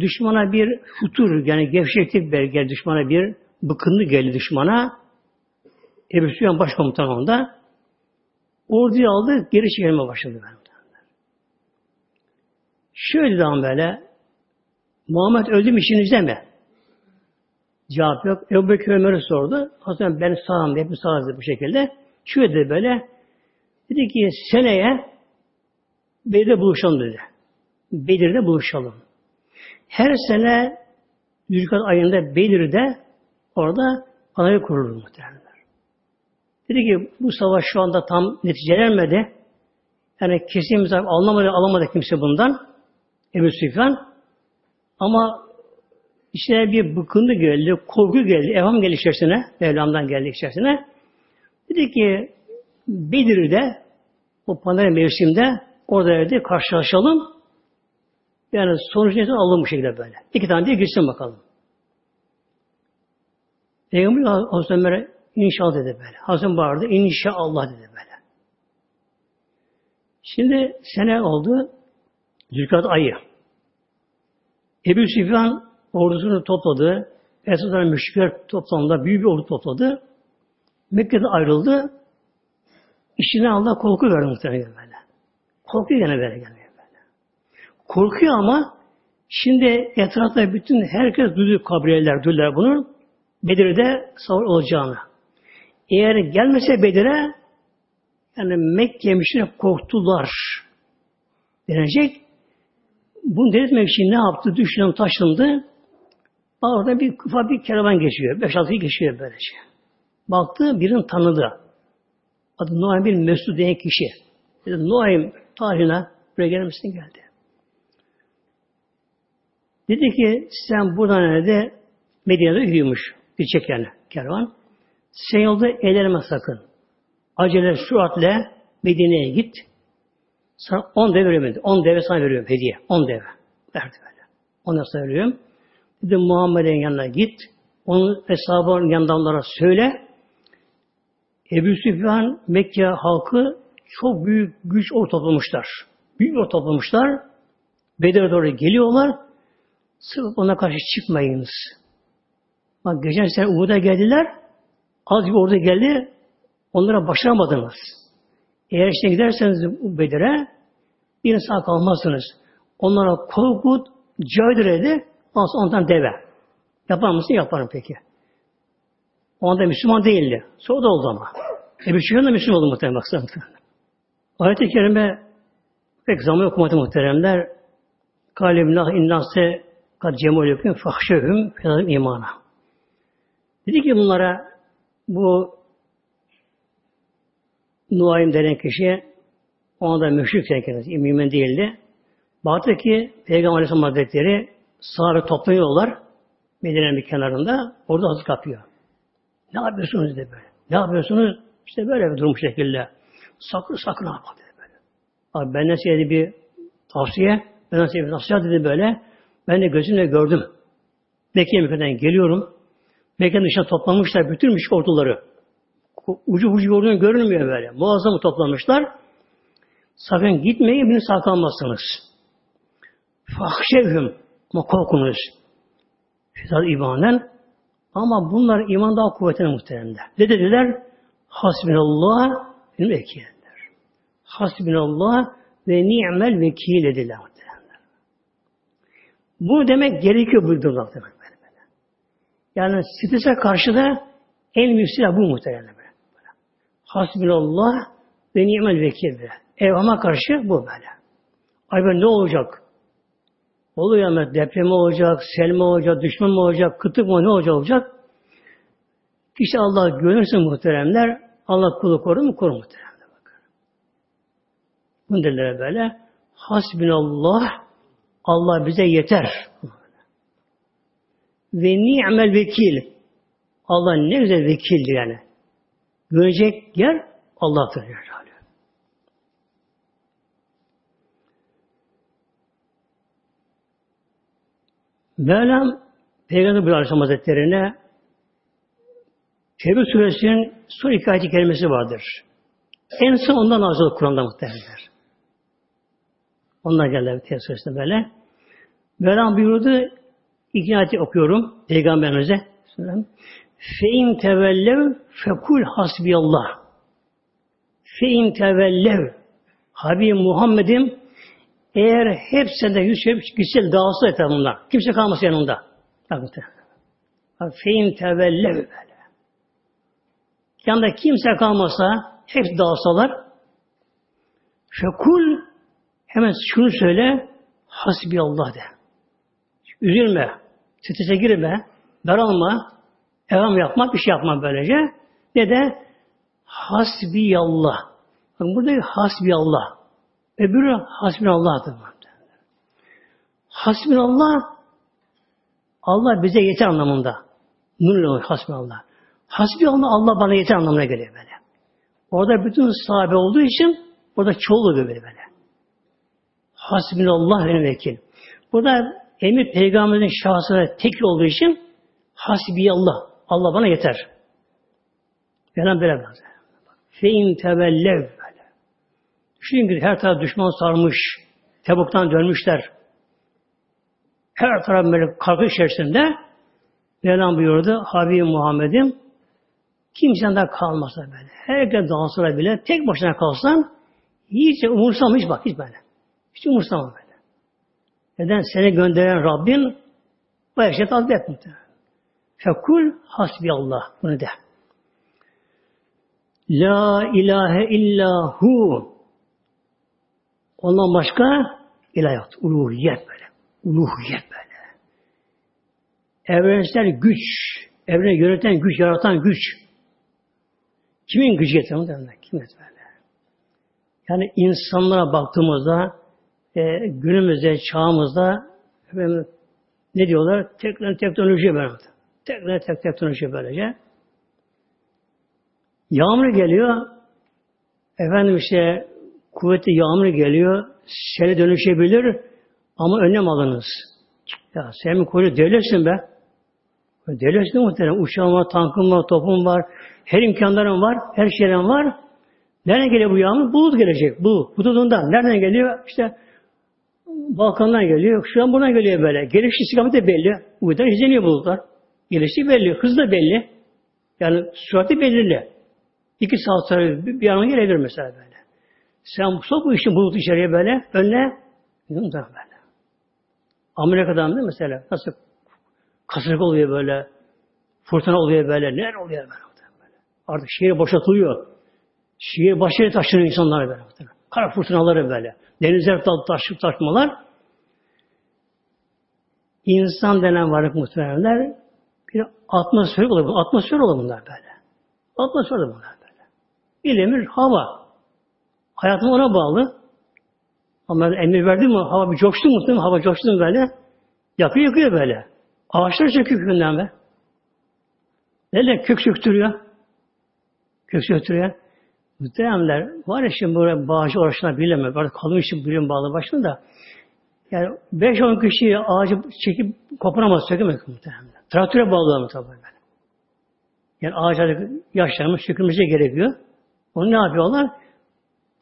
düşmana bir futur yani gevşeklik belge düşmana bir bıkınlı geldi düşmana. Ebu Süfyan başkomutan onda. Orduyu aldı, geri çekilme başladı. Şöyle zaman böyle, Muhammed öldü mü işinizde mi? Cevap yok. Ebu Bekir Ömer'e sordu. Hasan ben sağım, hep sağız bu şekilde. Şöyle dedi böyle, dedi ki seneye Bedir'de buluşalım dedi. Bedir'de buluşalım. Her sene Zülkat ayında Bedir'de Orada anayı kurulur muhtemelen. Dedi ki bu savaş şu anda tam neticelenmedi. Yani kesin bir alamadı, alamadı kimse bundan. Ebu Süfyan. Ama içine bir bıkındı geldi, korku geldi, evham geldi içerisine, Mevlam'dan geldi içerisine. Dedi ki, Bedir'de o pandemi mevsimde orada dedi karşılaşalım. Yani sonuç neyse alalım bu şekilde böyle. İki tane diye gitsin bakalım. Peygamber Hazreti Ömer'e inşallah dedi böyle. Hazreti vardı inşallah dedi böyle. Şimdi sene oldu. Zülkat ayı. Ebu Süfyan ordusunu topladı. Esasında müşrikler toplamında büyük bir ordu topladı. Mekke'de ayrıldı. İçine Allah korku verdi muhtemelen böyle. Korkuyor gene böyle gene böyle. Korkuyor ama şimdi etrafta bütün herkes duyuyor kabriyeler, duyuyorlar bunu. Bedir'de savaş olacağını. Eğer gelmese Bedir'e yani Mekke müşrikler korktular denecek. Bunu delirtmek için ne yaptı? Düşündüm, taşındı. Orada bir ufak bir kervan geçiyor. Beş altı geçiyor böylece. Baktı birini tanıdı. Adı Nuaym bin Mesud diyen kişi. Dedi Nuaym tarihine buraya gelir misin? Geldi. Dedi ki sen buradan nerede Medine'de yürümüş. Gidecek yani kervan. Sen yolda eğlenme sakın. Acele süratle Medine'ye git. Sana on deve veriyorum. On deve sana veriyorum hediye. On deve. Verdi böyle. Ona sana veriyorum. Dedi Muhammed'in yanına git. Onun hesabının yanında onlara söyle. Ebu Süfyan Mekke halkı çok büyük güç or toplamışlar. Büyük or toplamışlar. Bedir'e doğru geliyorlar. Sırf ona karşı çıkmayınız. Bak geçen sene Uhud'a geldiler. Az bir orada geldi. Onlara başaramadınız. Eğer işte giderseniz Bedir'e bir sağ kalmazsınız. Onlara korkut, caydır edi, ondan deve. Yapar mısın? Yaparım peki. O anda Müslüman değildi. Sonra da oldu ama. Ebu Süfyan da Müslüman oldu muhtemelen baksana. Ayet-i Kerime pek zaman okumadı muhteremler. Kalemnah innase kad cemul yüküm fahşehüm fedalim imana. Dedi ki bunlara bu Nuaym denen kişi o anda müşrik kendisi, mümin değildi. Baktı ki Peygamber Aleyhisselam Hazretleri sahabe toplanıyorlar Medine'nin bir kenarında. Orada hazır kapıyor. Ne yapıyorsunuz dedi böyle. Ne yapıyorsunuz? İşte böyle bir durum şekilde. Sakın sakın yapma dedi böyle. Abi ben nasıl dedi bir tavsiye, ben nasıl bir nasihat dedi böyle. Ben de gözümle gördüm. Mekke Mekke'den geliyorum. Mekke'nin dışına toplamışlar bütün müşrik orduları. Ucu ucu ordunu görünmüyor böyle. Muazzam toplamışlar. Sakın gitmeyin, beni sağ kalmazsınız. Fahşevhüm. Ama korkunuz. Fizad imanen. Ama bunlar iman daha kuvvetli muhteremler. Ne dediler? Hasbinallah ve vekildir. Hasbinallah ve ni'mel vekil dediler muhteremler. Bunu demek gerekiyor bu durumda. Yani strese karşı da en büyük silah bu muhteremler. Hasbinallah ve ni'mel vekildir. Evhama karşı bu böyle. Ay ben ne olacak? Oluyor ama deprem olacak, sel mi olacak, düşman mı olacak, kıtlık mı ne olacak olacak? İşte Allah görürsün muhteremler, Allah kulu korur mu? Korur muhteremler. Bakın. Bunu derler böyle. Hasbinallah, Allah bize yeter. Ve ni'mel vekil. Allah ne güzel vekildir yani. Görecek yer Allah'tır. Yani. Mevlam Peygamber Aleyhisselam Hazretleri'ne Tevbe suresinin son iki ayet kelimesi vardır. En son ondan nazil Kur'an'da muhtemelenler. Ondan geldi Tevbe suresinde böyle. Mevlam buyurdu, iki ayeti okuyorum Peygamberimize. Fe in tevellev fekul hasbiyallah. Fe in tevellev Habib Muhammed'im eğer hepsinde yüz çevirip gitse dağılsa etrafında. Kimse kalmasa yanında. Fein tevellev böyle. Yanında kimse kalmasa, hepsi dağılsalar, fekul hemen şunu söyle, hasbi Allah de. Üzülme, strese girme, daralma, evam yapma, bir şey yapma böylece. Ne de hasbi Allah. Bakın burada hasbi Allah. Öbürü hasbinallah'tır. Hasbinallah Allah bize yeter anlamında. Nurla hasbinallah. Hasbinallah Allah bana yeter anlamına geliyor böyle. Orada bütün sahabe olduğu için orada çoğul oluyor böyle böyle. Hasbinallah ve vekil. Burada emir peygamberin şahsına tekil olduğu için hasbiyallah. Allah bana yeter. Yalan böyle böyle. Fe in tevellev Düşünün her taraf düşman sarmış. Tebuk'tan dönmüşler. Her taraf böyle kargı içerisinde Mevlam buyurdu. Habib Muhammed'im kimseden daha kalmasa böyle. Herkes dansına bile tek başına kalsan hiç umursamış bak hiç böyle. Hiç umursamam böyle. Neden? Seni gönderen Rabbin bu şeyi takdir etmekte. Fekul hasbi Allah. Bunu de. La ilahe illahu. Ondan başka ilah yok. Uluhiyet böyle. Uluhiyet böyle. Evrensel güç, evreni yöneten güç, yaratan güç. Kimin gücü yeter mu derler? Kim yeter? Yani insanlara baktığımızda e, günümüzde, çağımızda efendim, ne diyorlar? Tekrar teknoloji böyle. Tekrar tek teknoloji böylece. Yağmur geliyor. Efendim işte kuvvetli yağmur geliyor. Sele dönüşebilir ama önlem alınız. Ya sen mi koca devletsin be? Devletsin muhtemelen. Uçağın var, tankın var, topun var. Her imkanların var. Her şeyin var. Nereden geliyor bu yağmur? Bulut gelecek. Bu. Hududundan. Nereden geliyor? İşte Balkandan geliyor. Şu an buradan geliyor böyle. Geliş istikameti belli. Bu yüzden izleniyor bulutlar. Gelişi belli. Hız da belli. Yani sürati belirli. İki saat sonra bir, bir yana gelebilir mesela böyle. Sen sok bu işin bulut içeriye böyle. Önüne da böyle. Amerika'dan da mesela nasıl kasırga oluyor böyle. Fırtına oluyor böyle. Neler oluyor böyle. böyle. Artık şehir boşaltılıyor. Şehir başına taşınıyor insanlar böyle. Kara fırtınaları böyle. Denizler taşıp taşmalar. İnsan denen varlık muhtemelenler bir atmosfer olur. Atmosfer olur bunlar böyle. Atmosfer olur bunlar böyle. Bilemir hava. Hayatım ona bağlı. Ama emir verdi mi hava bir coştu mu? Hava coştu böyle. Yakıyor yakıyor böyle. Ağaçlar çekiyor kökünden be. Neyle kök söktürüyor? Kök söktürüyor. Muhteremler var ya şimdi böyle bağcı uğraşına bilemez. Artık kalın için bilim bağlı başında da. Yani 5-10 kişi ağacı çekip koparamaz, sökemez muhteremler. Traktöre bağlılar mı tabi böyle. Yani ağaç yaşlanmış, sökülmesi gerekiyor. Onu ne yapıyorlar?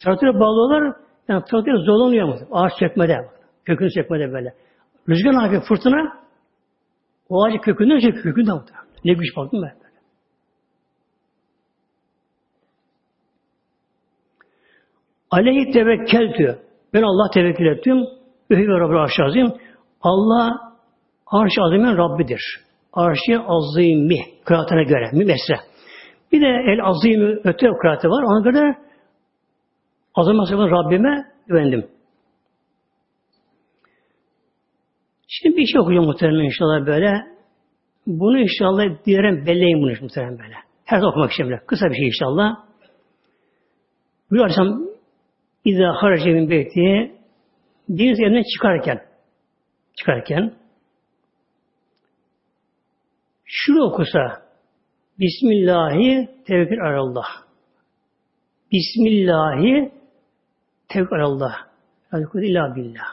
Traktöre bağlıyorlar. Yani traktör zorlanıyor mu? Ağaç sökmede. Kökünü sökmede böyle. Rüzgar ne yapıyor? Fırtına o ağacı kökünden çekiyor. Kökünden muhteremler. Ne güç baktım ben. Aleyhi tevekkel diyor. Ben Allah tevekkül ettim. Ühü ve Rabbi arş. Allah arş azimin Rabbidir. Arş-ı azimi kıraatına göre. Mümesre. Bir de el azimi öte kıraatı var. Ona göre azim azim'in Rabbime güvendim. Şimdi bir şey okuyacağım muhtemelen inşallah böyle. Bunu inşallah dilerim belleyin bunu muhtemelen böyle. Her zaman okumak için böyle. Kısa bir şey inşallah. Aleyhisselam İzâ harace min beyti deniz evinden çıkarken çıkarken şunu okusa Bismillahi tevekkül alallah. Bismillahi tevekkül alallah. Tevekkül illa billah.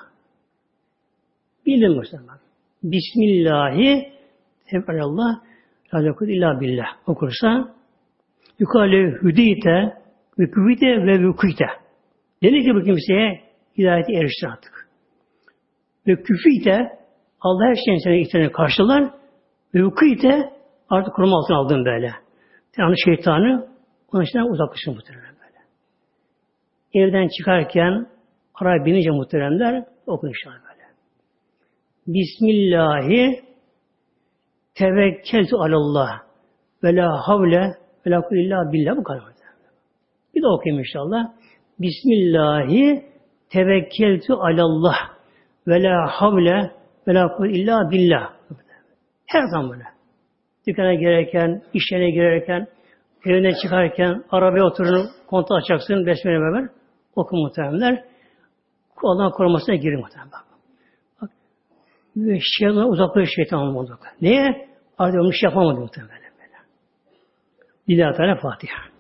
Mi bak. Bismillahi tevekkül alallah. Tevekkül illa billah. Okursa yukale hüdite ve ve vüküte. Dedi ki bu kimseye hidayeti eriştir artık. Ve küfü de Allah her şeyin sana ihtiyaçlarını karşılar ve vuku de artık koruma altına aldın böyle. Yani şeytanı onun içinden uzaklaşın muhtemelen. Evden çıkarken araya binince muhteremler okun inşallah böyle. Bismillahi tevekkeltu alallah ve la havle ve la illa billah bu kadar. Bir de okuyayım inşallah. Bismillahi tevekkeltu alallah ve la havle ve la illa billah. Her zaman böyle. Dükkana girerken, iş yerine girerken, evine çıkarken, arabaya oturun, kontağı açacaksın, besmele beraber oku muhteremler. Allah'ın korumasına girin muhterem. Bak. Ve şeytan uzaklaşıyor şeytan olmak. Neye? Artık onu şey yapamadı muhterem böyle. Lillahi Teala Fatiha.